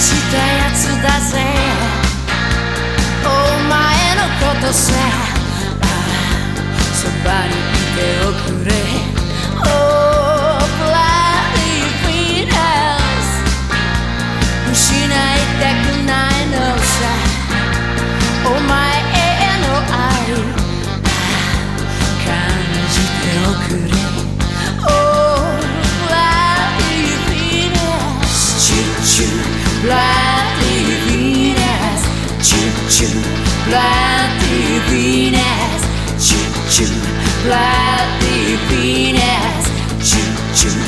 したやつだぜ。お前のことさ。あそばにいておくれ。Oh bloody Venus 失いたくないのさ。お前への愛。感じておくれ。Bloody Venus Choo choo bloody Venus Choo choo bloody Venus Choo choo